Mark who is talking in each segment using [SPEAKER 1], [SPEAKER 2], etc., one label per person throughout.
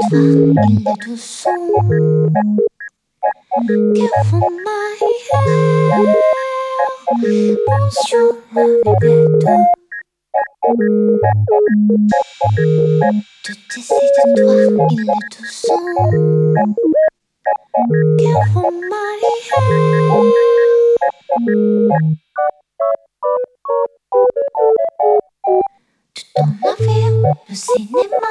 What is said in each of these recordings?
[SPEAKER 1] étoiles, il est tout son Care for my hair Bonjour, navigateur Toutes ces étoiles, il est tout son Care for my hair Tout en navire, le cinéma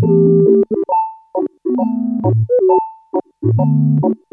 [SPEAKER 1] de son